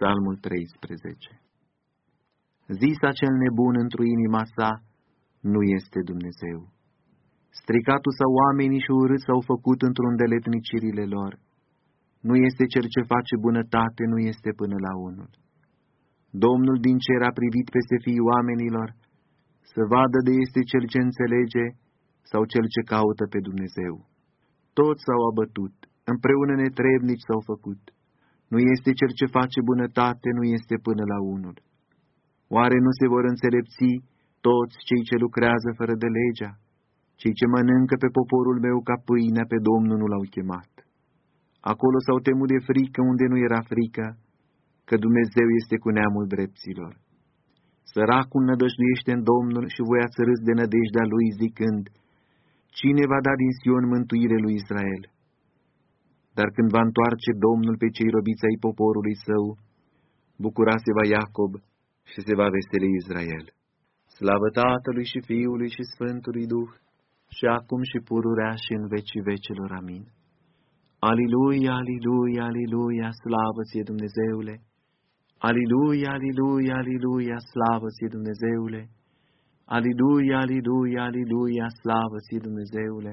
Psalmul 13 Zisa cel nebun într-o inima sa, nu este Dumnezeu. Stricatul sau oamenii și urât s-au făcut într-un deletnicirile lor. Nu este cel ce face bunătate, nu este până la unul. Domnul din cer a privit peste fiii oamenilor, să vadă de este cel ce înțelege sau cel ce caută pe Dumnezeu. Toți s-au abătut, împreună netrebnici s-au făcut. Nu este cel ce face bunătate, nu este până la unul. Oare nu se vor înțelepți toți cei ce lucrează fără de legea? Cei ce mănâncă pe poporul meu ca pâinea pe Domnul nu l-au chemat. Acolo s-au temut de frică unde nu era frică, că Dumnezeu este cu neamul drepților. Săracul nădăjduiește în Domnul și voi ați râs de nădejdea lui zicând, Cine va da din Sion mântuire lui Israel? Dar când va întoarce Domnul pe cei robiți ai poporului său, bucura se va Iacob și se va veseli Israel. Slavă Tatălui și Fiului și Sfântului Duh, și acum și pururea și în vecii vecilor. Amin. Aliluia, aliluia, aliluia, slavă ție Dumnezeule! Aliluia, aliluia, aliluia, slavă ție Dumnezeule! Aliluia, aliluia, aliluia, slavă ție Dumnezeule!